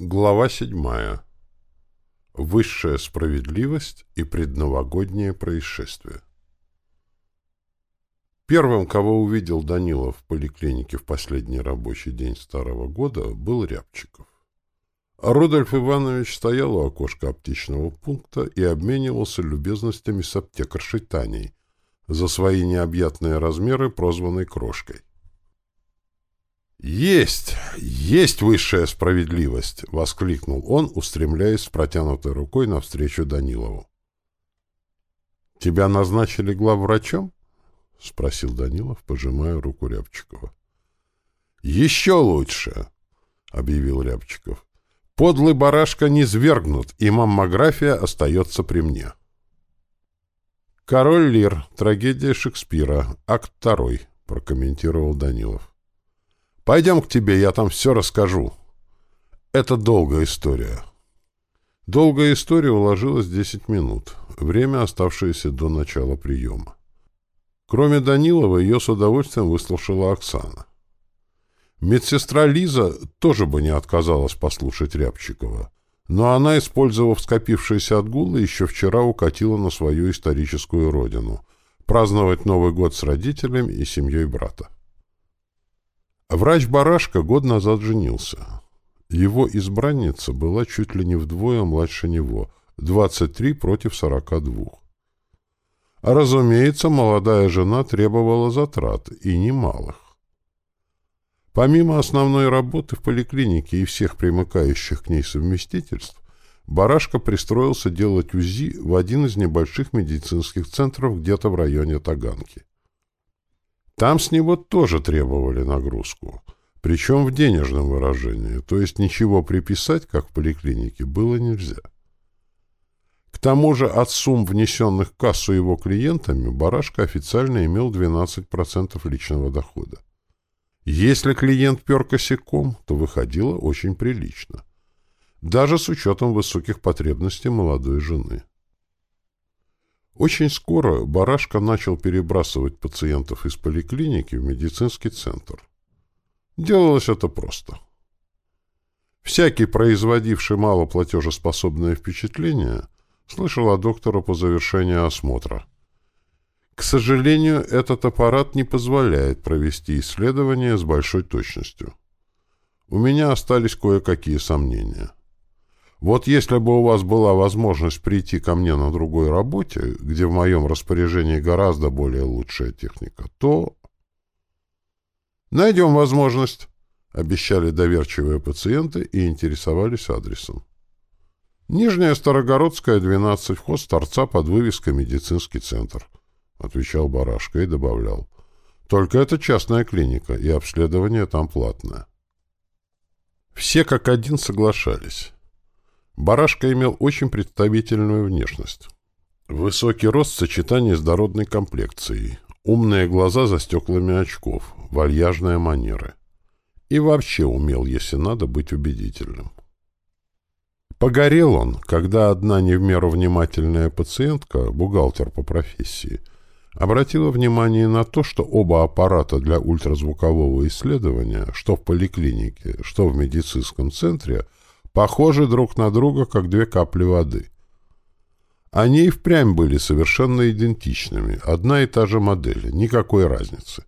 Глава седьмая. Высшая справедливость и предновогоднее происшествие. Первым, кого увидел Данилов в поликлинике в последний рабочий день старого года, был Рябчиков. Рудольф Иванович стоял у окошка аптечного пункта и обменивался любезностями с аптекаршей Таней за свои необъятные размеры, прозванной «крошкой». «Есть! Есть высшая справедливость!» — воскликнул он, устремляясь с протянутой рукой навстречу Данилову. «Тебя назначили главврачом?» — спросил Данилов, пожимая руку Рябчикова. «Еще лучше!» — объявил Рябчиков. «Подлый барашка не свергнут, и маммография остается при мне». «Король Лир. Трагедия Шекспира. Акт второй», — прокомментировал Данилов. Пойдем к тебе, я там все расскажу. Это долгая история. Долгая история уложилась в 10 минут, время, оставшееся до начала приема. Кроме Данилова, ее с удовольствием выслушала Оксана. Медсестра Лиза тоже бы не отказалась послушать Рябчикова, но она, использовав скопившиеся отгулы, еще вчера укатила на свою историческую родину праздновать Новый год с родителями и семьей брата. Врач Барашка год назад женился. Его избранница была чуть ли не вдвое младше него, 23 против 42. А, разумеется, молодая жена требовала затрат, и немалых. Помимо основной работы в поликлинике и всех примыкающих к ней совместительств, Барашка пристроился делать УЗИ в один из небольших медицинских центров где-то в районе Таганки. Там с него тоже требовали нагрузку, причем в денежном выражении, то есть ничего приписать, как в поликлинике, было нельзя. К тому же от сумм, внесенных в кассу его клиентами, Барашка официально имел 12% личного дохода. Если клиент пер косяком, то выходило очень прилично. Даже с учетом высоких потребностей молодой жены. Очень скоро Барашка начал перебрасывать пациентов из поликлиники в медицинский центр. Делалось это просто. Всякий, производивший малоплатежеспособное впечатление, слышал о доктора по завершении осмотра. К сожалению, этот аппарат не позволяет провести исследование с большой точностью. У меня остались кое-какие сомнения. Вот если бы у вас была возможность прийти ко мне на другой работе, где в моем распоряжении гораздо более лучшая техника, то... Найдем возможность, обещали доверчивые пациенты и интересовались адресом. Нижняя Старогородская, 12, вход с торца под вывеской «Медицинский центр», — отвечал Барашка и добавлял. Только это частная клиника, и обследование там платное. Все как один соглашались. Барашка имел очень представительную внешность. Высокий рост в сочетании с дородной комплекцией, умные глаза за стеклами очков, вальяжные манеры. И вообще умел, если надо, быть убедительным. Погорел он, когда одна не в меру внимательная пациентка, бухгалтер по профессии, обратила внимание на то, что оба аппарата для ультразвукового исследования, что в поликлинике, что в медицинском центре – похожи друг на друга, как две капли воды. Они и впрямь были совершенно идентичными, одна и та же модель, никакой разницы.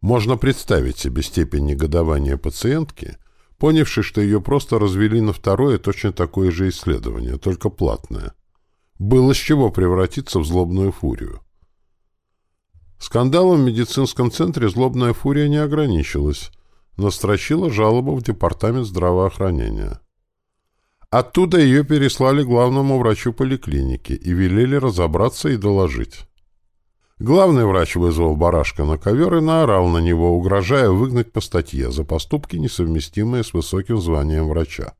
Можно представить себе степень негодования пациентки, понявшей, что ее просто развели на второе точно такое же исследование, только платное. Было с чего превратиться в злобную фурию. Скандалом в медицинском центре злобная фурия не ограничилась, но строчила жалобу в департамент здравоохранения. Оттуда ее переслали главному врачу поликлиники и велели разобраться и доложить. Главный врач вызвал барашка на ковер и наорал на него, угрожая выгнать по статье за поступки, несовместимые с высоким званием врача.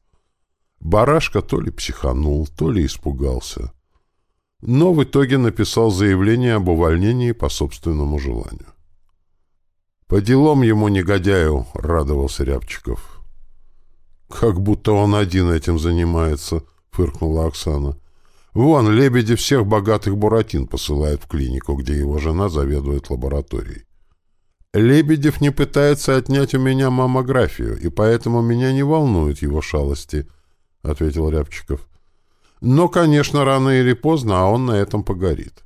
Барашка то ли психанул, то ли испугался. Но в итоге написал заявление об увольнении по собственному желанию. «По делам ему, негодяю!» — радовался Рябчиков. «Как будто он один этим занимается», — фыркнула Оксана. «Вон, лебеди всех богатых буратин посылают в клинику, где его жена заведует лабораторией». Лебедев не пытается отнять у меня маммографию, и поэтому меня не волнуют его шалости, — ответил Рябчиков. Но, конечно, рано или поздно, а он на этом погорит.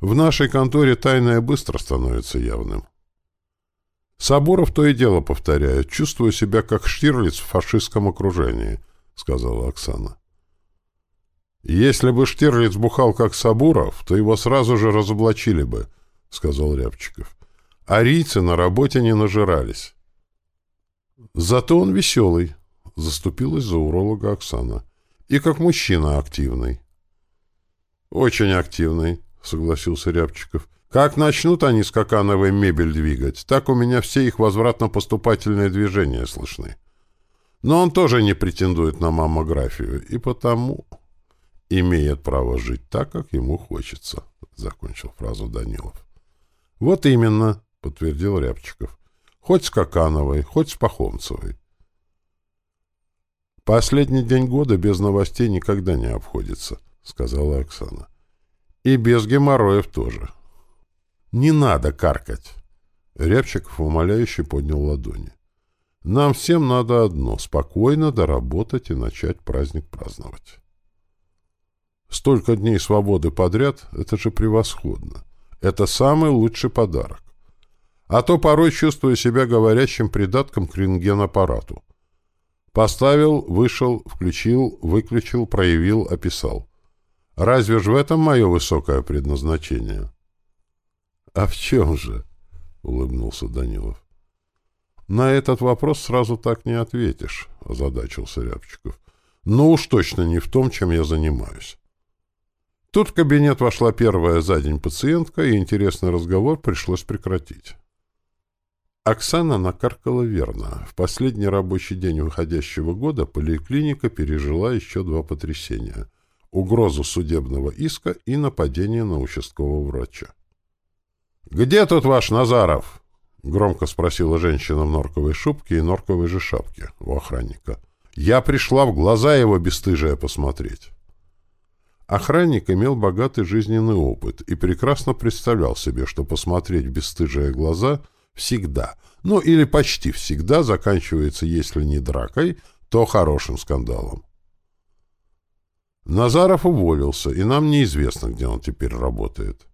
В нашей конторе тайное быстро становится явным. Сабуров то и дело повторяет. Чувствую себя как Штирлиц в фашистском окружении, — сказала Оксана. Если бы Штирлиц бухал как Сабуров, то его сразу же разоблачили бы, — сказал Рябчиков. Арийцы на работе не нажирались. Зато он веселый, — заступилась за уролога Оксана. И как мужчина активный. Очень активный, — согласился Рябчиков. Как начнут они скакановой мебель двигать, так у меня все их возвратно-поступательные движения слышны. Но он тоже не претендует на маммографию, и потому имеет право жить так, как ему хочется, — закончил фразу Данилов. — Вот именно, — подтвердил Рябчиков. Хоть с Какановой, хоть с Пахомцевой. «Последний день года без новостей никогда не обходится», — сказала Оксана. «И без геморроев тоже». «Не надо каркать!» Рябчиков умоляюще поднял ладони. «Нам всем надо одно — спокойно доработать и начать праздник праздновать». Столько дней свободы подряд — это же превосходно. Это самый лучший подарок а то порой чувствую себя говорящим придатком к рентген-аппарату. Поставил, вышел, включил, выключил, проявил, описал. Разве ж в этом мое высокое предназначение? — А в чем же? — улыбнулся Данилов. — На этот вопрос сразу так не ответишь, — озадачился Рябчиков. — Ну уж точно не в том, чем я занимаюсь. Тут в кабинет вошла первая за день пациентка, и интересный разговор пришлось прекратить. Оксана накаркала верно. В последний рабочий день выходящего года поликлиника пережила еще два потрясения. Угрозу судебного иска и нападение на участкового врача. «Где тут ваш Назаров?» — громко спросила женщина в норковой шубке и норковой же шапке у охранника. «Я пришла в глаза его бесстыжие посмотреть». Охранник имел богатый жизненный опыт и прекрасно представлял себе, что посмотреть в бесстыжие глаза — всегда, ну или почти всегда заканчивается, если не дракой, то хорошим скандалом. Назаров уволился, и нам неизвестно, где он теперь работает.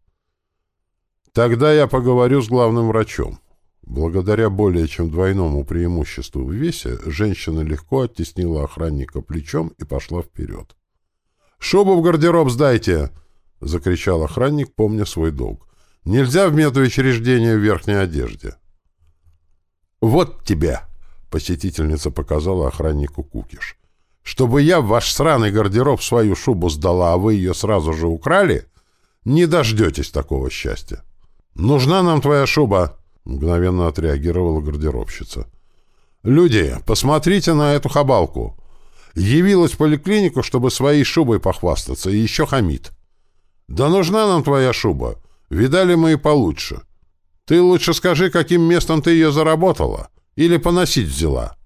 Тогда я поговорю с главным врачом. Благодаря более чем двойному преимуществу в весе, женщина легко оттеснила охранника плечом и пошла вперед. «Шубу в гардероб сдайте!» — закричал охранник, помня свой долг. Нельзя в медучреждение в верхней одежде. «Вот тебе!» — посетительница показала охраннику кукиш. «Чтобы я в ваш сраный гардероб свою шубу сдала, а вы ее сразу же украли? Не дождетесь такого счастья!» «Нужна нам твоя шуба!» — мгновенно отреагировала гардеробщица. «Люди, посмотрите на эту хабалку!» Явилась в поликлинику, чтобы своей шубой похвастаться, и еще хамит. «Да нужна нам твоя шуба!» Видали мы и получше. Ты лучше скажи, каким местом ты ее заработала. Или поносить взяла.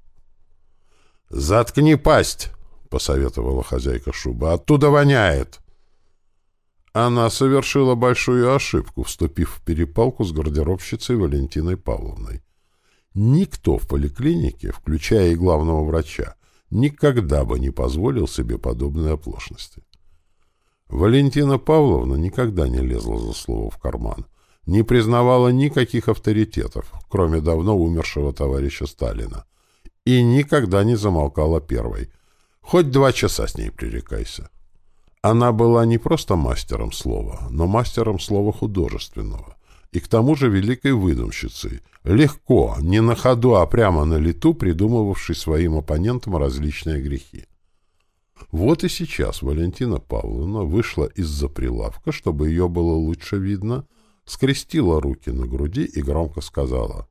«Заткни пасть!» — посоветовала хозяйка шуба. «Оттуда воняет!» Она совершила большую ошибку, вступив в перепалку с гардеробщицей Валентиной Павловной. Никто в поликлинике, включая и главного врача, никогда бы не позволил себе подобной оплошности. Валентина Павловна никогда не лезла за слово в карман, не признавала никаких авторитетов, кроме давно умершего товарища Сталина, и никогда не замолкала первой. Хоть два часа с ней пререкайся. Она была не просто мастером слова, но мастером слова художественного, и к тому же великой выдумщицей, легко, не на ходу, а прямо на лету придумывавшей своим оппонентам различные грехи. Вот и сейчас Валентина Павловна вышла из-за прилавка, чтобы ее было лучше видно, скрестила руки на груди и громко сказала.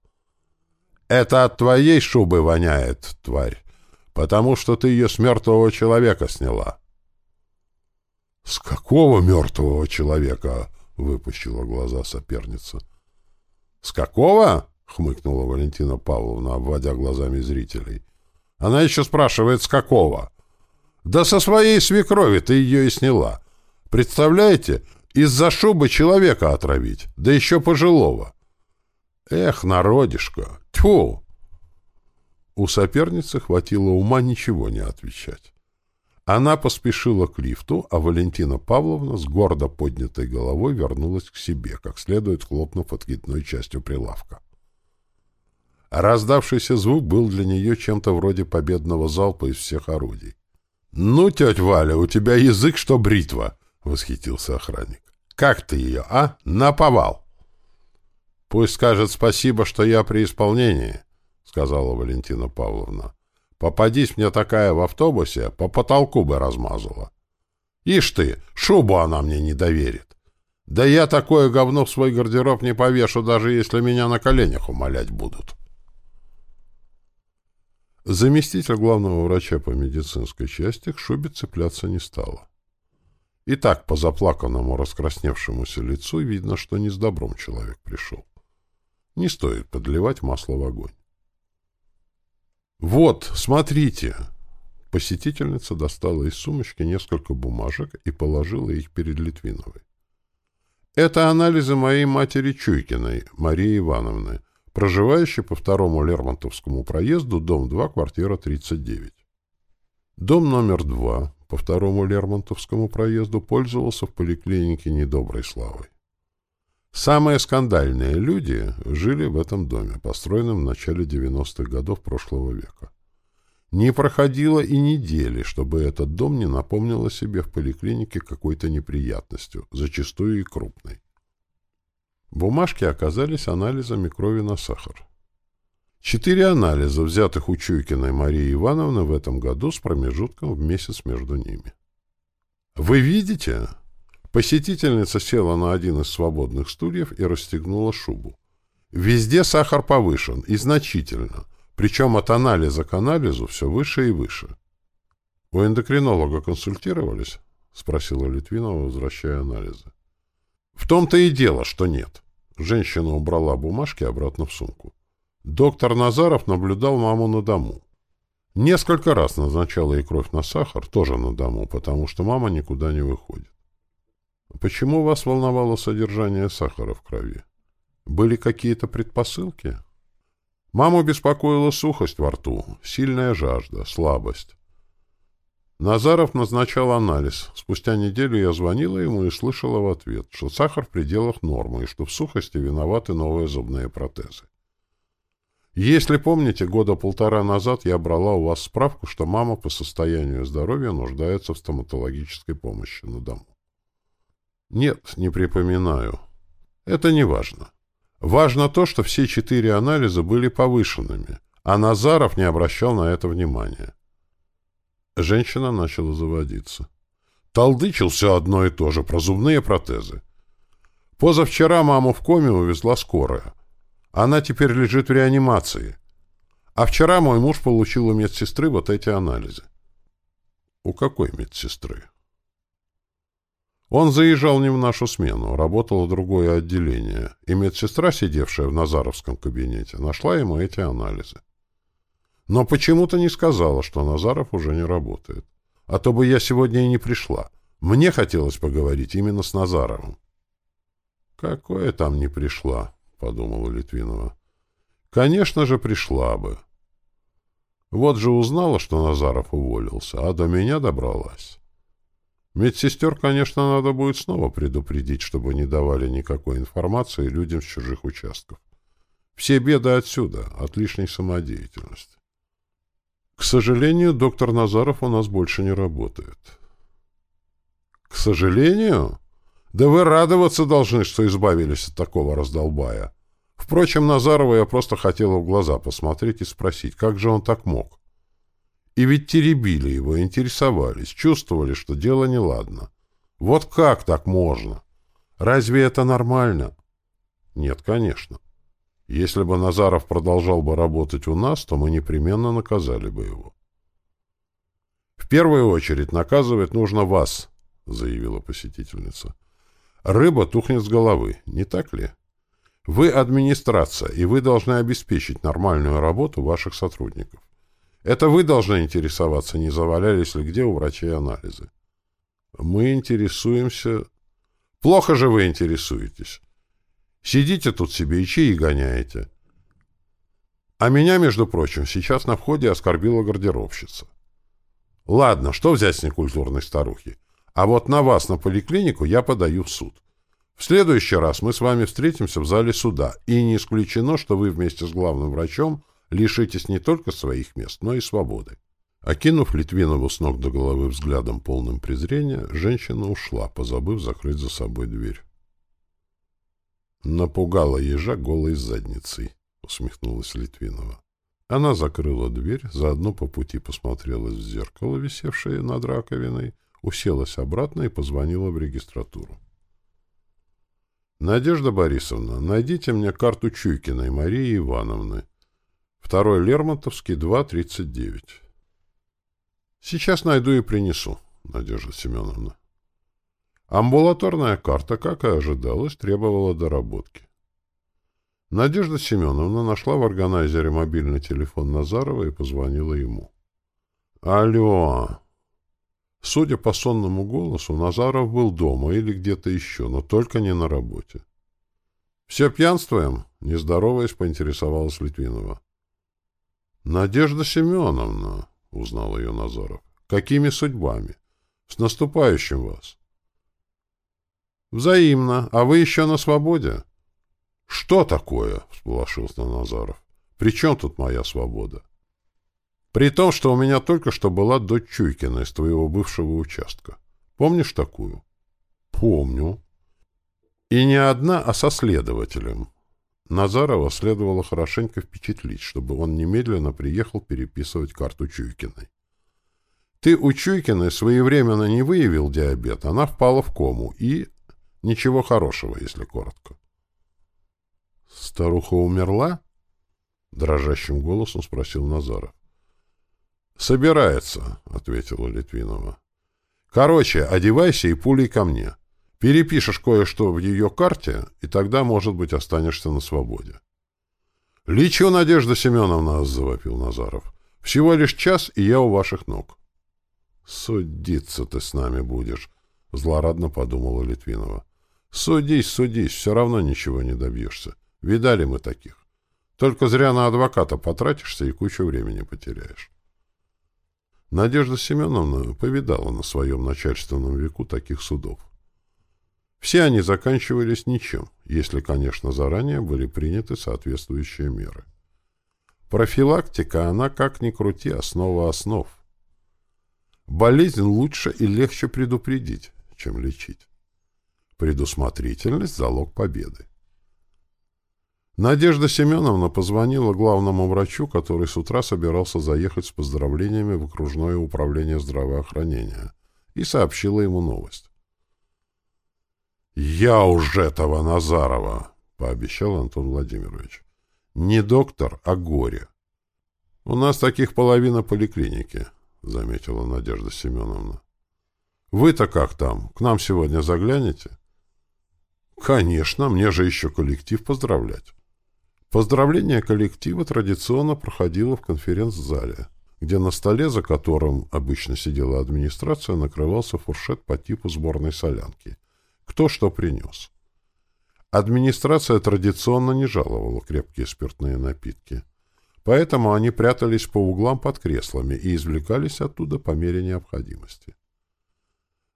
«Это от твоей шубы воняет, тварь, потому что ты ее с мертвого человека сняла». «С какого мертвого человека?» — выпущила глаза соперница. «С какого?» — хмыкнула Валентина Павловна, обводя глазами зрителей. «Она еще спрашивает, с какого?» Да со своей свекрови ты ее и сняла. Представляете, из-за шубы человека отравить, да еще пожилого. Эх, народишко! Тьфу! У соперницы хватило ума ничего не отвечать. Она поспешила к лифту, а Валентина Павловна с гордо поднятой головой вернулась к себе, как следует хлопнув откидной частью прилавка. Раздавшийся звук был для нее чем-то вроде победного залпа из всех орудий. — Ну, тетя Валя, у тебя язык, что бритва! — восхитился охранник. — Как ты ее, а? Наповал! — Пусть скажет спасибо, что я при исполнении, — сказала Валентина Павловна. — Попадись мне такая в автобусе, по потолку бы размазала. Ишь ты, шубу она мне не доверит. Да я такое говно в свой гардероб не повешу, даже если меня на коленях умолять будут. — Заместитель главного врача по медицинской части к шубе цепляться не стала. И так по заплаканному раскрасневшемуся лицу видно, что не с добром человек пришел. Не стоит подливать масло в огонь. «Вот, смотрите!» Посетительница достала из сумочки несколько бумажек и положила их перед Литвиновой. «Это анализы моей матери Чуйкиной, Марии Ивановны, проживающий по второму Лермонтовскому проезду, дом 2, квартира 39. Дом номер 2 по второму Лермонтовскому проезду пользовался в поликлинике недоброй славой. Самые скандальные люди жили в этом доме, построенном в начале 90-х годов прошлого века. Не проходило и недели, чтобы этот дом не напомнил о себе в поликлинике какой-то неприятностью, зачастую и крупной. Бумажки оказались анализами крови на сахар. Четыре анализа, взятых у Чуйкиной Марии Ивановны в этом году с промежутком в месяц между ними. «Вы видите?» Посетительница села на один из свободных стульев и расстегнула шубу. Везде сахар повышен, и значительно, причем от анализа к анализу все выше и выше. — У эндокринолога консультировались? — спросила Литвинова, возвращая анализы. В том-то и дело, что нет. Женщина убрала бумажки обратно в сумку. Доктор Назаров наблюдал маму на дому. Несколько раз назначала ей кровь на сахар, тоже на дому, потому что мама никуда не выходит. Почему вас волновало содержание сахара в крови? Были какие-то предпосылки? Маму беспокоила сухость во рту, сильная жажда, слабость. Назаров назначал анализ. Спустя неделю я звонила ему и слышала в ответ, что сахар в пределах нормы и что в сухости виноваты новые зубные протезы. Если помните, года полтора назад я брала у вас справку, что мама по состоянию здоровья нуждается в стоматологической помощи на дому. Нет, не припоминаю. Это не важно. Важно то, что все четыре анализа были повышенными, а Назаров не обращал на это внимания. Женщина начала заводиться. Толдычил все одно и то же, про зубные протезы. Позавчера маму в коме увезла скорая. Она теперь лежит в реанимации. А вчера мой муж получил у медсестры вот эти анализы. У какой медсестры? Он заезжал не в нашу смену, работал в другое отделение, и медсестра, сидевшая в Назаровском кабинете, нашла ему эти анализы. Но почему-то не сказала, что Назаров уже не работает. А то бы я сегодня и не пришла. Мне хотелось поговорить именно с Назаровым. «Какое там не пришла?» — подумала Литвинова. «Конечно же, пришла бы. Вот же узнала, что Назаров уволился, а до меня добралась. Медсестер, конечно, надо будет снова предупредить, чтобы не давали никакой информации людям с чужих участков. Все беды отсюда, от лишней самодеятельности. К сожалению, доктор Назаров у нас больше не работает. К сожалению? Да вы радоваться должны, что избавились от такого раздолбая. Впрочем, Назарова я просто хотела в глаза посмотреть и спросить, как же он так мог? И ведь теребили его, интересовались, чувствовали, что дело неладно. Вот как так можно? Разве это нормально? Нет, конечно. Если бы Назаров продолжал бы работать у нас, то мы непременно наказали бы его. «В первую очередь наказывать нужно вас», — заявила посетительница. «Рыба тухнет с головы, не так ли? Вы администрация, и вы должны обеспечить нормальную работу ваших сотрудников. Это вы должны интересоваться, не завалялись ли где у врачей анализы. Мы интересуемся... Плохо же вы интересуетесь. Сидите тут себе и чаи гоняете. А меня, между прочим, сейчас на входе оскорбила гардеробщица. Ладно, что взять с некультурной старухи? А вот на вас, на поликлинику, я подаю в суд. В следующий раз мы с вами встретимся в зале суда, и не исключено, что вы вместе с главным врачом лишитесь не только своих мест, но и свободы. Окинув Литвинову с ног до головы взглядом полным презрения, женщина ушла, позабыв закрыть за собой дверь. Напугала ежа голой задницей, усмехнулась Литвинова. Она закрыла дверь, заодно по пути посмотрелась в зеркало, висевшее над раковиной, уселась обратно и позвонила в регистратуру. «Надежда Борисовна, найдите мне карту Чуйкиной Марии Ивановны. Второй Лермонтовский, 2.39». «Сейчас найду и принесу, Надежда Семеновна». Амбулаторная карта, как и ожидалось, требовала доработки. Надежда Семеновна нашла в органайзере мобильный телефон Назарова и позвонила ему. «Алло!» Судя по сонному голосу, Назаров был дома или где-то еще, но только не на работе. «Все пьянствуем?» — нездороваясь, поинтересовалась Литвинова. «Надежда Семеновна», — узнал ее Назаров, — «какими судьбами? С наступающим вас!» «Взаимно. А вы еще на свободе?» «Что такое?» — всполошился Назаров. «При чем тут моя свобода?» «При том, что у меня только что была дочь Чуйкина из твоего бывшего участка. Помнишь такую?» «Помню». «И не одна, а со следователем». Назарова следовало хорошенько впечатлить, чтобы он немедленно приехал переписывать карту Чуйкиной. «Ты у Чуйкиной своевременно не выявил диабет, она впала в кому и...» Ничего хорошего, если коротко. «Старуха умерла?» — дрожащим голосом спросил Назаров. «Собирается», — ответила Литвинова. «Короче, одевайся и пулей ко мне. Перепишешь кое-что в ее карте, и тогда, может быть, останешься на свободе». «Лечу, Надежда Семеновна», — завопил Назаров. «Всего лишь час, и я у ваших ног». «Судиться ты с нами будешь», — злорадно подумала Литвинова. Судись, судись, все равно ничего не добьешься. Видали мы таких. Только зря на адвоката потратишься и кучу времени потеряешь. Надежда Семеновна повидала на своем начальственном веку таких судов. Все они заканчивались ничем, если, конечно, заранее были приняты соответствующие меры. Профилактика, она, как ни крути, основа основ. Болезнь лучше и легче предупредить, чем лечить. Предусмотрительность – залог победы. Надежда Семеновна позвонила главному врачу, который с утра собирался заехать с поздравлениями в окружное управление здравоохранения, и сообщила ему новость. «Я уже этого Назарова!» — пообещал Антон Владимирович. «Не доктор, а горе». «У нас таких половина поликлиники», — заметила Надежда Семеновна. «Вы-то как там? К нам сегодня заглянете?» Конечно, мне же еще коллектив поздравлять. Поздравление коллектива традиционно проходило в конференц-зале, где на столе, за которым обычно сидела администрация, накрывался фуршет по типу сборной солянки. Кто что принес. Администрация традиционно не жаловала крепкие спиртные напитки. Поэтому они прятались по углам под креслами и извлекались оттуда по мере необходимости.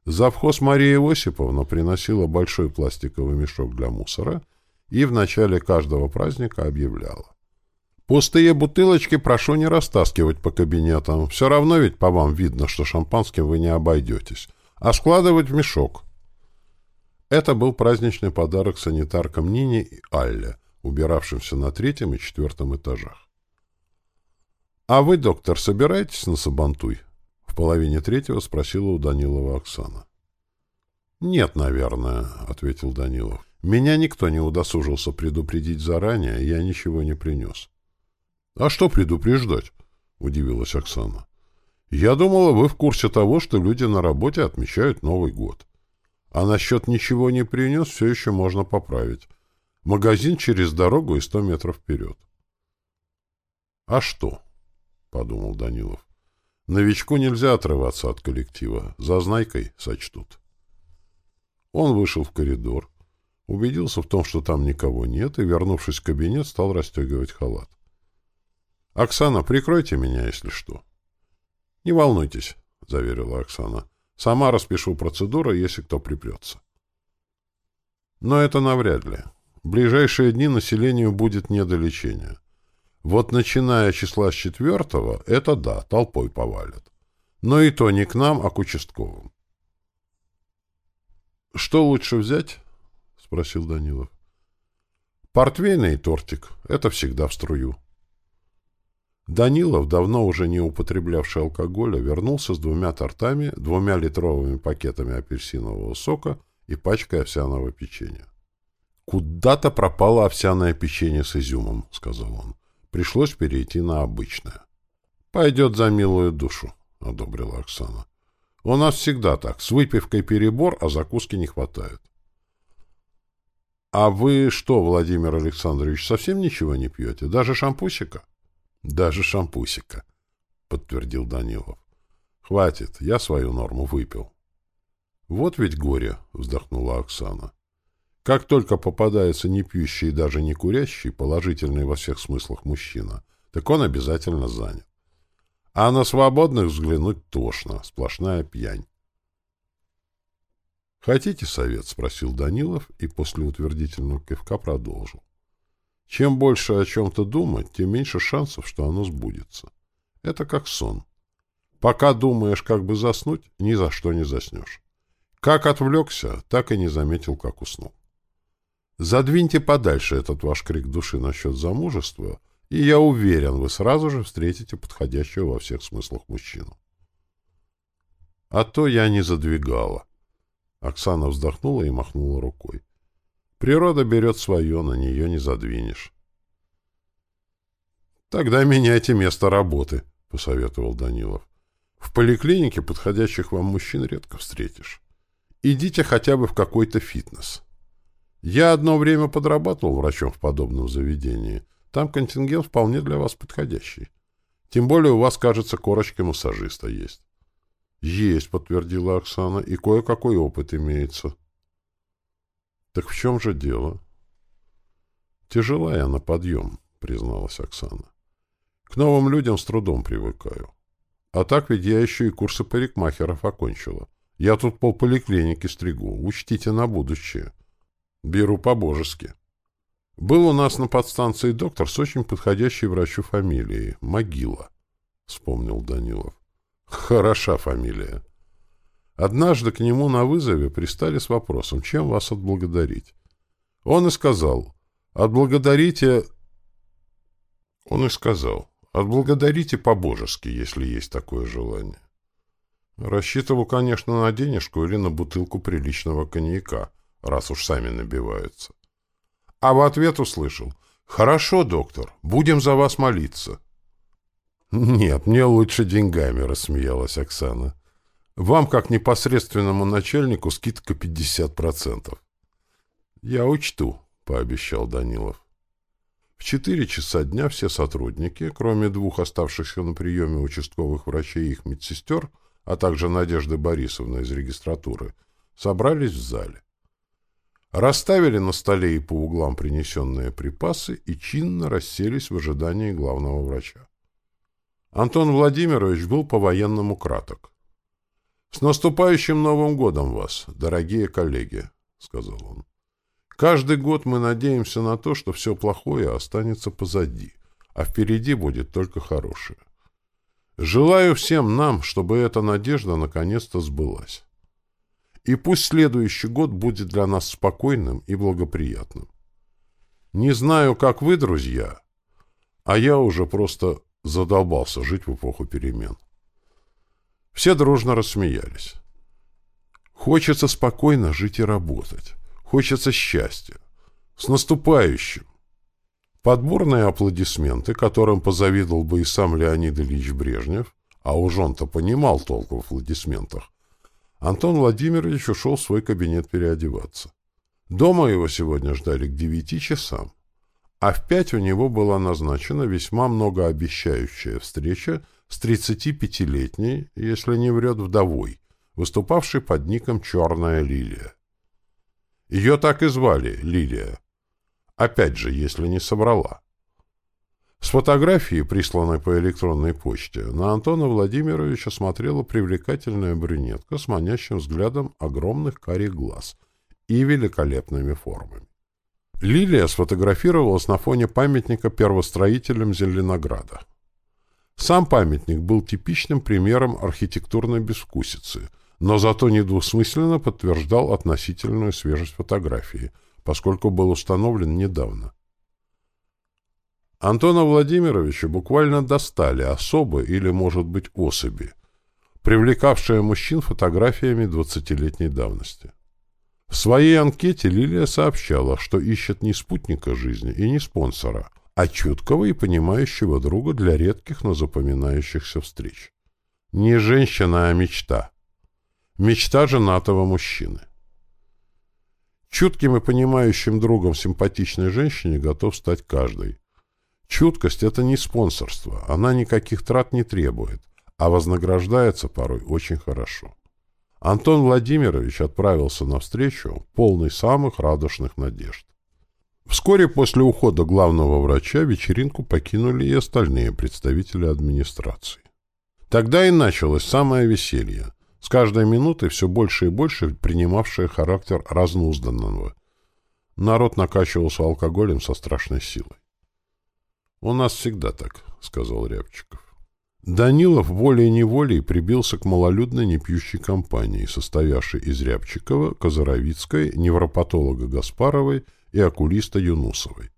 Завхоз Мария Осиповна приносила большой пластиковый мешок для мусора и в начале каждого праздника объявляла. «Пустые бутылочки прошу не растаскивать по кабинетам. Все равно ведь по вам видно, что шампанским вы не обойдетесь. А складывать в мешок». Это был праздничный подарок санитаркам Нине и Алле, убиравшимся на третьем и четвертом этажах. «А вы, доктор, собираетесь на Сабантуй?» В половине третьего спросила у Данилова Оксана. «Нет, наверное», — ответил Данилов. «Меня никто не удосужился предупредить заранее, я ничего не принес». «А что предупреждать?» — удивилась Оксана. «Я думала, вы в курсе того, что люди на работе отмечают Новый год. А насчет ничего не принес все еще можно поправить. Магазин через дорогу и сто метров вперед». «А что?» — подумал Данилов. Новичку нельзя отрываться от коллектива. За знайкой сочтут. Он вышел в коридор, Убедился в том, что там никого нет, и, вернувшись в кабинет, стал расстегивать халат. «Оксана, прикройте меня, если что». «Не волнуйтесь», — заверила Оксана. «Сама распишу процедуру, если кто припрется». Но это навряд ли. В ближайшие дни населению будет не до лечения. Вот начиная числа с четвертого, это да, толпой повалят. Но и то не к нам, а к участковым. «Что лучше взять?» — спросил Данилов. «Портвейный тортик. Это всегда в струю». Данилов, давно уже не употреблявший алкоголя, вернулся с двумя тортами, двумя литровыми пакетами апельсинового сока и пачкой овсяного печенья. «Куда-то пропало овсяное печенье с изюмом», — сказал он. «Пришлось перейти на обычное». «Пойдет за милую душу», — одобрила Оксана. У нас всегда так. С выпивкой перебор, а закуски не хватает. — А вы что, Владимир Александрович, совсем ничего не пьете? Даже шампусика? — Даже шампусика, — подтвердил Данилов. — Хватит, я свою норму выпил. — Вот ведь горе, — вздохнула Оксана. Как только попадается не пьющий и даже не курящий, положительный во всех смыслах мужчина, так он обязательно занят. А на свободных взглянуть тошно, сплошная пьянь. «Хотите совет?» — спросил Данилов и после утвердительного кивка продолжил. «Чем больше о чем-то думать, тем меньше шансов, что оно сбудется. Это как сон. Пока думаешь, как бы заснуть, ни за что не заснешь. Как отвлекся, так и не заметил, как уснул. Задвиньте подальше этот ваш крик души насчет замужества — и я уверен, вы сразу же встретите подходящего во всех смыслах мужчину. А то я не задвигала. Оксана вздохнула и махнула рукой. Природа берет свое, на нее не задвинешь. Тогда меняйте место работы, посоветовал Данилов. В поликлинике подходящих вам мужчин редко встретишь. Идите хотя бы в какой-то фитнес. Я одно время подрабатывал врачом в подобном заведении — там контингент вполне для вас подходящий. Тем более у вас, кажется, корочка массажиста есть. — Есть, — подтвердила Оксана, — и кое-какой опыт имеется. — Так в чем же дело? — Тяжела я на подъем, — призналась Оксана. — К новым людям с трудом привыкаю. А так ведь я еще и курсы парикмахеров окончила. Я тут полполиклиники стригу, учтите на будущее. Беру по-божески. — был у нас на подстанции доктор с очень подходящей врачу фамилией — Могила, — вспомнил Данилов. Хороша фамилия. Однажды к нему на вызове пристали с вопросом, чем вас отблагодарить. Он и сказал, отблагодарите... Он и сказал, отблагодарите по-божески, если есть такое желание. Рассчитывал, конечно, на денежку или на бутылку приличного коньяка, раз уж сами набиваются. А в ответ услышал. «Хорошо, доктор, будем за вас молиться». «Нет, мне лучше деньгами», — рассмеялась Оксана. «Вам, как непосредственному начальнику, скидка 50%. «Я учту», — пообещал Данилов. В четыре часа дня все сотрудники, кроме двух оставшихся на приеме участковых врачей и их медсестер, а также Надежды Борисовны из регистратуры, собрались в зале. Расставили на столе и по углам принесенные припасы и чинно расселись в ожидании главного врача. Антон Владимирович был по-военному краток. «С наступающим Новым годом вас, дорогие коллеги!» — сказал он. «Каждый год мы надеемся на то, что все плохое останется позади, а впереди будет только хорошее. Желаю всем нам, чтобы эта надежда наконец-то сбылась. И пусть следующий год будет для нас спокойным и благоприятным. Не знаю, как вы, друзья, а я уже просто задолбался жить в эпоху перемен. Все дружно рассмеялись. Хочется спокойно жить и работать. Хочется счастья. С наступающим! Подборные аплодисменты, которым позавидовал бы и сам Леонид Ильич Брежнев, а уж он-то понимал толк в аплодисментах, Антон Владимирович ушел в свой кабинет переодеваться. Дома его сегодня ждали к девяти часам, а в пять у него была назначена весьма многообещающая встреча с 35-летней, если не врет, вдовой, выступавшей под ником «Черная лилия». Ее так и звали, Лилия. Опять же, если не собрала. С фотографии, присланной по электронной почте, на Антона Владимировича смотрела привлекательная брюнетка с манящим взглядом огромных карих глаз и великолепными формами. Лилия сфотографировалась на фоне памятника первостроителям Зеленограда. Сам памятник был типичным примером архитектурной безвкусицы, но зато недвусмысленно подтверждал относительную свежесть фотографии, поскольку был установлен недавно. Антона Владимировича буквально достали особы или, может быть, особи, привлекавшие мужчин фотографиями двадцатилетней давности. В своей анкете Лилия сообщала, что ищет не спутника жизни и не спонсора, а чуткого и понимающего друга для редких, но запоминающихся встреч. Не женщина, а мечта. Мечта женатого мужчины. Чутким и понимающим другом симпатичной женщине готов стать каждый. Чуткость — это не спонсорство, она никаких трат не требует, а вознаграждается порой очень хорошо. Антон Владимирович отправился навстречу, полный самых радостных надежд. Вскоре после ухода главного врача вечеринку покинули и остальные представители администрации. Тогда и началось самое веселье, с каждой минутой все больше и больше принимавшее характер разнузданного. Народ накачивался алкоголем со страшной силой. «У нас всегда так», — сказал Рябчиков. Данилов волей-неволей прибился к малолюдной непьющей компании, состоявшей из Рябчикова, Козаровицкой, невропатолога Гаспаровой и окулиста Юнусовой.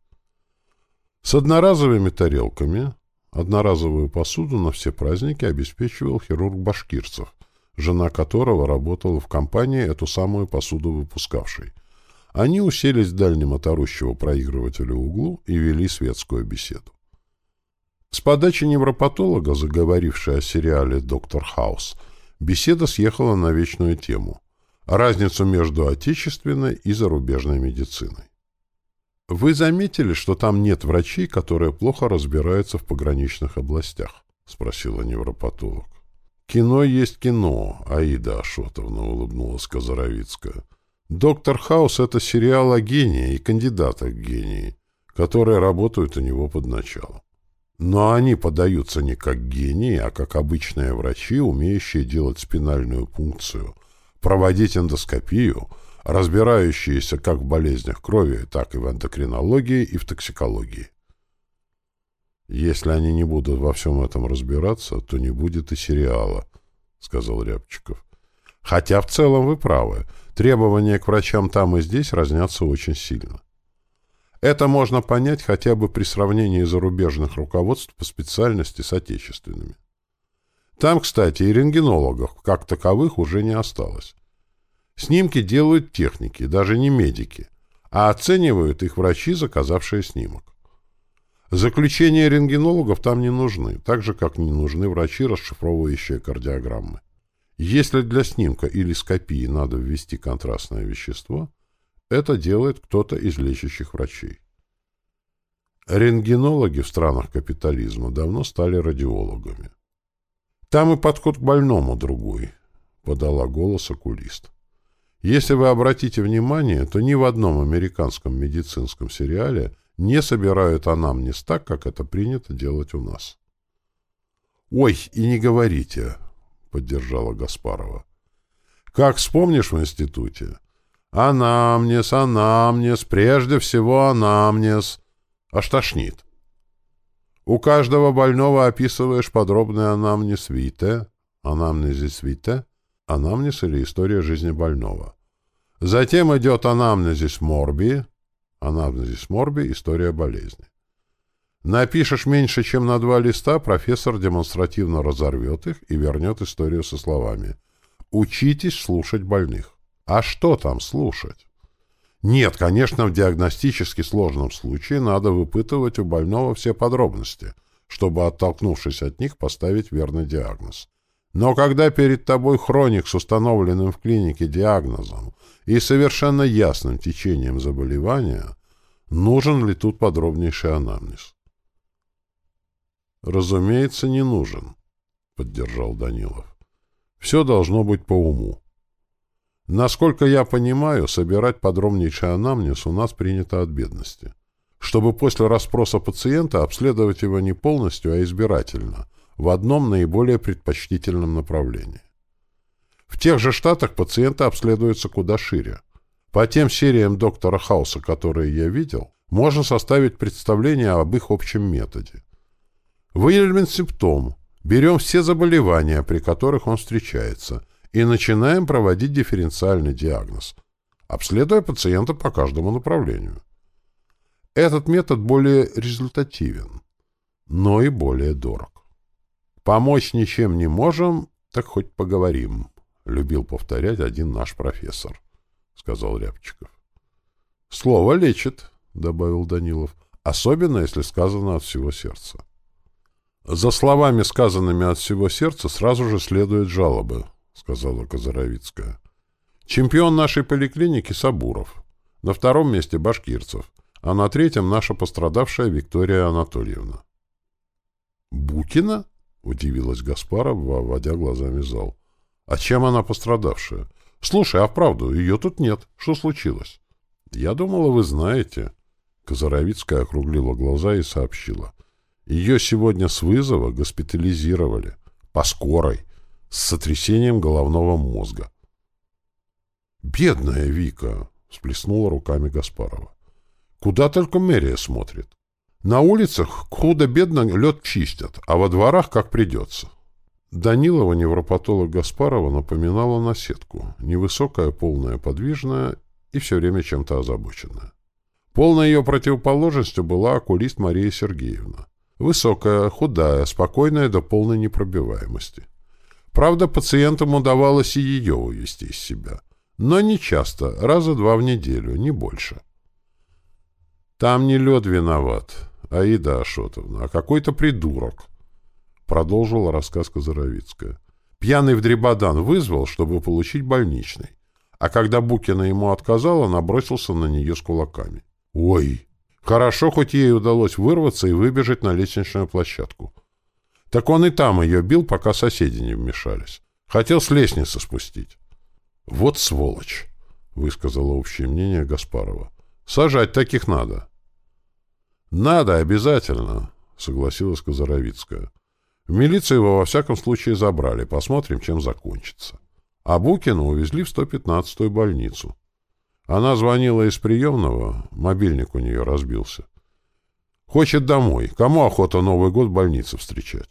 С одноразовыми тарелками одноразовую посуду на все праздники обеспечивал хирург Башкирцев, жена которого работала в компании эту самую посуду выпускавшей. Они уселись в дальнем от орущего проигрывателя углу и вели светскую беседу. С подачи невропатолога, заговорившей о сериале «Доктор Хаус», беседа съехала на вечную тему – разницу между отечественной и зарубежной медициной. «Вы заметили, что там нет врачей, которые плохо разбираются в пограничных областях?» — спросила невропатолог. «Кино есть кино», — Аида Ашотовна улыбнулась Казаровицкая. «Доктор Хаус — это сериал о гении и кандидатах в гении, которые работают у него под началом. Но они подаются не как гении, а как обычные врачи, умеющие делать спинальную пункцию, проводить эндоскопию, разбирающиеся как в болезнях крови, так и в эндокринологии и в токсикологии. «Если они не будут во всем этом разбираться, то не будет и сериала», — сказал Рябчиков. «Хотя в целом вы правы. Требования к врачам там и здесь разнятся очень сильно. Это можно понять хотя бы при сравнении зарубежных руководств по специальности с отечественными. Там, кстати, и рентгенологов, как таковых, уже не осталось. Снимки делают техники, даже не медики, а оценивают их врачи, заказавшие снимок. Заключения рентгенологов там не нужны, так же, как не нужны врачи, расшифровывающие кардиограммы. Если для снимка или скопии надо ввести контрастное вещество, это делает кто-то из лечащих врачей. Рентгенологи в странах капитализма давно стали радиологами. Там и подход к больному другой, подала голос окулист. Если вы обратите внимание, то ни в одном американском медицинском сериале не собирают анамнез так, как это принято делать у нас. «Ой, и не говорите», — поддержала Гаспарова. «Как вспомнишь в институте, Анамнез, анамнез, прежде всего анамнез. Аж тошнит. У каждого больного описываешь подробный анамнез вите, анамнезис вите, анамнез или история жизни больного. Затем идет анамнезис морби, анамнезис морби, история болезни. Напишешь меньше, чем на два листа, профессор демонстративно разорвет их и вернет историю со словами «Учитесь слушать больных». А что там слушать? Нет, конечно, в диагностически сложном случае надо выпытывать у больного все подробности, чтобы, оттолкнувшись от них, поставить верный диагноз. Но когда перед тобой хроник с установленным в клинике диагнозом и совершенно ясным течением заболевания, нужен ли тут подробнейший анамнез? «Разумеется, не нужен», — поддержал Данилов. «Все должно быть по уму. Насколько я понимаю, собирать подробнейший анамнез у нас принято от бедности. Чтобы после расспроса пациента обследовать его не полностью, а избирательно, в одном наиболее предпочтительном направлении. В тех же штатах пациенты обследуются куда шире. По тем сериям доктора Хауса, которые я видел, можно составить представление об их общем методе. Выявлен симптом, берем все заболевания, при которых он встречается, и начинаем проводить дифференциальный диагноз, обследуя пациента по каждому направлению. Этот метод более результативен, но и более дорог. Помочь ничем не можем, так хоть поговорим, любил повторять один наш профессор, сказал Рябчиков. Слово лечит, добавил Данилов, особенно если сказано от всего сердца. За словами, сказанными от всего сердца, сразу же следуют жалобы, сказала Казаровицкая. Чемпион нашей поликлиники Сабуров. На втором месте Башкирцев, а на третьем наша пострадавшая Виктория Анатольевна. Букина? Удивилась Гаспаров, вводя глазами зал. А чем она пострадавшая? Слушай, а вправду, ее тут нет. Что случилось? Я думала, вы знаете. Казаровицкая округлила глаза и сообщила. Ее сегодня с вызова госпитализировали. По скорой. С сотрясением головного мозга. «Бедная Вика!» — всплеснула руками Гаспарова. «Куда только мэрия смотрит. На улицах худо-бедно лед чистят, а во дворах как придется». Данилова, невропатолог Гаспарова, напоминала наседку. Невысокая, полная, подвижная и все время чем-то озабоченная. Полной ее противоположностью была окулист Мария Сергеевна. Высокая, худая, спокойная до полной непробиваемости. Правда, пациентам удавалось и ее увести из себя. Но не часто, раза два в неделю, не больше. «Там не лед виноват, Аида Ашотовна, а какой-то придурок», — продолжила рассказ Казаровицкая. «Пьяный в дребодан вызвал, чтобы получить больничный. А когда Букина ему отказала, набросился на нее с кулаками. Ой! Хорошо, хоть ей удалось вырваться и выбежать на лестничную площадку. Так он и там ее бил, пока соседи не вмешались. Хотел с лестницы спустить. «Вот сволочь!» — высказала общее мнение Гаспарова. «Сажать таких надо». «Надо, обязательно», — согласилась Казаровицкая. «В милицию его во всяком случае забрали. Посмотрим, чем закончится». А Букина увезли в 115-ю больницу. Она звонила из приемного, мобильник у нее разбился. Хочет домой. Кому охота Новый год в больнице встречать?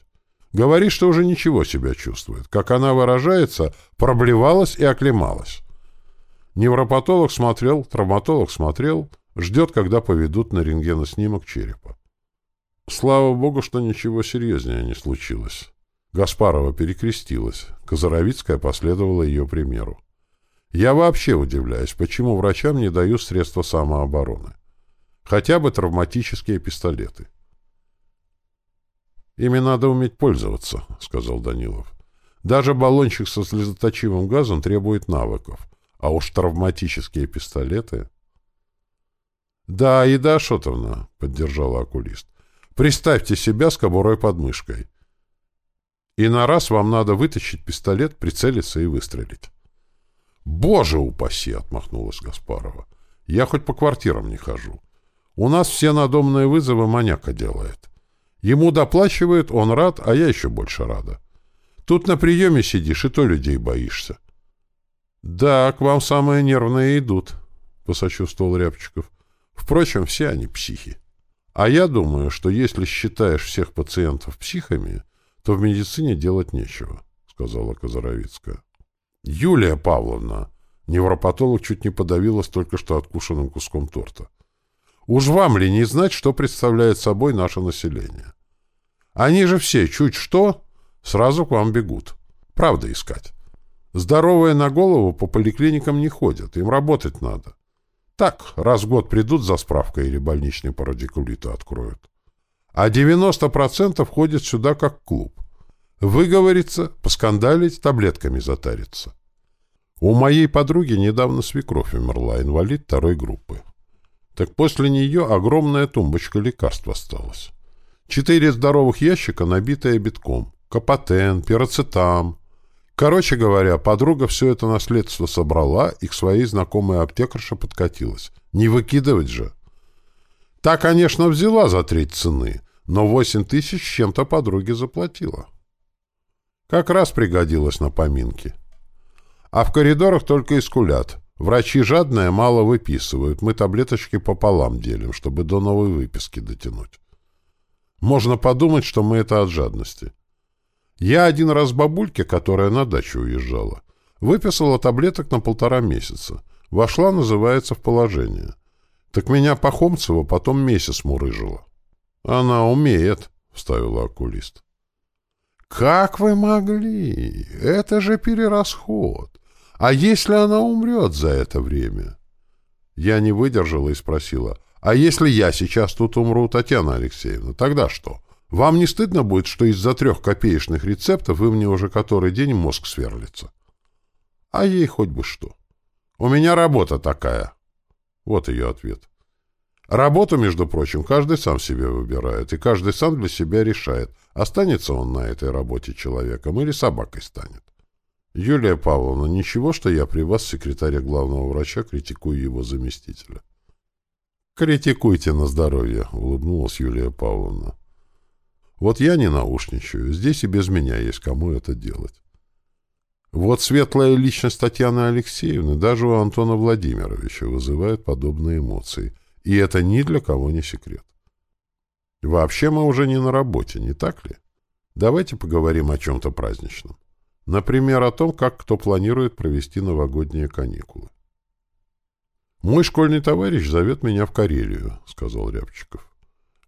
Говорит, что уже ничего себя чувствует. Как она выражается, проблевалась и оклемалась. Невропатолог смотрел, травматолог смотрел, ждет, когда поведут на рентгеноснимок черепа. Слава богу, что ничего серьезнее не случилось. Гаспарова перекрестилась. Казаровицкая последовала ее примеру. Я вообще удивляюсь, почему врачам не дают средства самообороны. Хотя бы травматические пистолеты. «Ими надо уметь пользоваться», — сказал Данилов. «Даже баллончик со слезоточивым газом требует навыков, а уж травматические пистолеты...» «Да, Еда Шотовна», — поддержала окулист. «Представьте себя с кобурой под мышкой. И на раз вам надо вытащить пистолет, прицелиться и выстрелить». «Боже упаси!» — отмахнулась Гаспарова. «Я хоть по квартирам не хожу. У нас все надомные вызовы маньяка делает. Ему доплачивают, он рад, а я еще больше рада. Тут на приеме сидишь, и то людей боишься. — Да, к вам самые нервные идут, — посочувствовал Рябчиков. Впрочем, все они психи. А я думаю, что если считаешь всех пациентов психами, то в медицине делать нечего, — сказала Казаровицкая. — Юлия Павловна! Невропатолог чуть не подавилась только что откушенным куском торта. Уж вам ли не знать, что представляет собой наше население? Они же все, чуть что, сразу к вам бегут. Правда искать. Здоровые на голову по поликлиникам не ходят, им работать надо. Так, раз в год придут за справкой или больничный по радикулиту откроют. А 90% ходят сюда как клуб. Выговориться, поскандалить, таблетками затариться. У моей подруги недавно свекровь умерла, инвалид второй группы. Так после нее огромная тумбочка лекарств осталась. Четыре здоровых ящика, набитые битком. Капотен, пироцетам, Короче говоря, подруга все это наследство собрала и к своей знакомой аптекарше подкатилась. Не выкидывать же. Та, конечно, взяла за треть цены, но восемь тысяч чем-то подруге заплатила. Как раз пригодилась на поминки. А в коридорах только и скулят. Врачи жадные мало выписывают, мы таблеточки пополам делим, чтобы до новой выписки дотянуть. Можно подумать, что мы это от жадности. Я один раз бабульке, которая на дачу уезжала, выписала таблеток на полтора месяца. Вошла, называется, в положение. Так меня Пахомцева потом месяц мурыжила. Она умеет, — вставила окулист. Как вы могли? Это же перерасход. А если она умрет за это время? Я не выдержала и спросила, а если я сейчас тут умру, Татьяна Алексеевна, тогда что? Вам не стыдно будет, что из-за трех копеечных рецептов вы мне уже который день мозг сверлится? А ей хоть бы что. У меня работа такая. Вот ее ответ. Работу, между прочим, каждый сам себе выбирает, и каждый сам для себя решает, останется он на этой работе человеком или собакой станет. Юлия Павловна, ничего, что я при вас, секретаря главного врача, критикую его заместителя. «Критикуйте на здоровье», — улыбнулась Юлия Павловна. «Вот я не наушничаю, здесь и без меня есть кому это делать. Вот светлая личность Татьяны Алексеевны даже у Антона Владимировича вызывает подобные эмоции — и это ни для кого не секрет. Вообще мы уже не на работе, не так ли? Давайте поговорим о чем-то праздничном. Например, о том, как кто планирует провести новогодние каникулы. «Мой школьный товарищ зовет меня в Карелию», — сказал Рябчиков.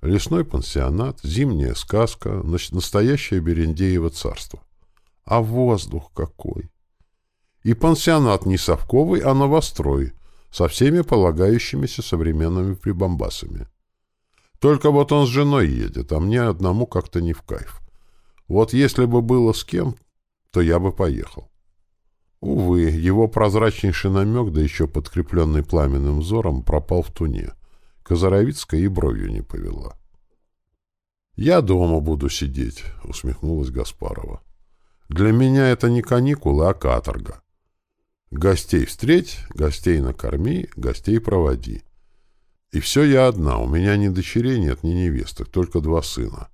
«Лесной пансионат, зимняя сказка, настоящее Берендеево царство. А воздух какой! И пансионат не совковый, а новострой, со всеми полагающимися современными прибамбасами. Только вот он с женой едет, а мне одному как-то не в кайф. Вот если бы было с кем, то я бы поехал. Увы, его прозрачнейший намек, да еще подкрепленный пламенным взором, пропал в туне. Казаровицкая и бровью не повела. «Я дома буду сидеть», — усмехнулась Гаспарова. «Для меня это не каникулы, а каторга. Гостей встреть, гостей накорми, гостей проводи. И все я одна, у меня ни дочерей нет, ни невесток, только два сына.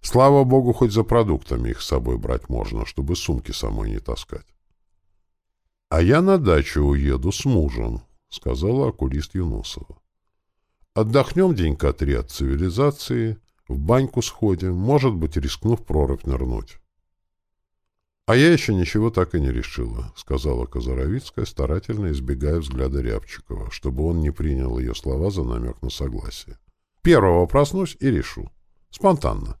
Слава богу, хоть за продуктами их с собой брать можно, чтобы сумки самой не таскать. — А я на дачу уеду с мужем, — сказала окулист Юнусова. — Отдохнем денька три от цивилизации, в баньку сходим, может быть, рискну в прорубь нырнуть. «А я еще ничего так и не решила», — сказала Казаровицкая, старательно избегая взгляда Рябчикова, чтобы он не принял ее слова за намек на согласие. «Первого проснусь и решу. Спонтанно.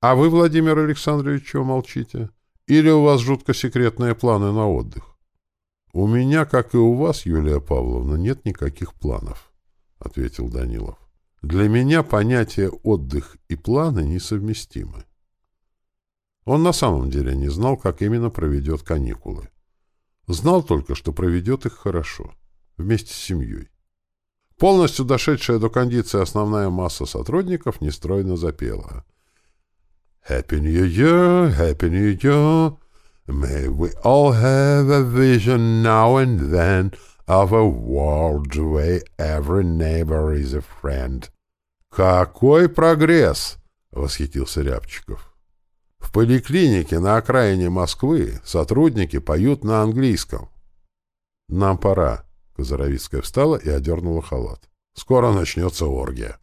А вы, Владимир Александрович, чего молчите? Или у вас жутко секретные планы на отдых?» «У меня, как и у вас, Юлия Павловна, нет никаких планов», — ответил Данилов. «Для меня понятие «отдых» и «планы» несовместимы. Он на самом деле не знал, как именно проведет каникулы. Знал только, что проведет их хорошо, вместе с семьей. Полностью дошедшая до кондиции основная масса сотрудников нестройно запела. «Happy New Year, Happy New Year, may we all have a vision now and then of a world where every neighbor is a friend». «Какой прогресс!» — восхитился Рябчиков. В поликлинике на окраине Москвы сотрудники поют на английском. «Нам пора», — Казаровицкая встала и одернула халат. «Скоро начнется оргия».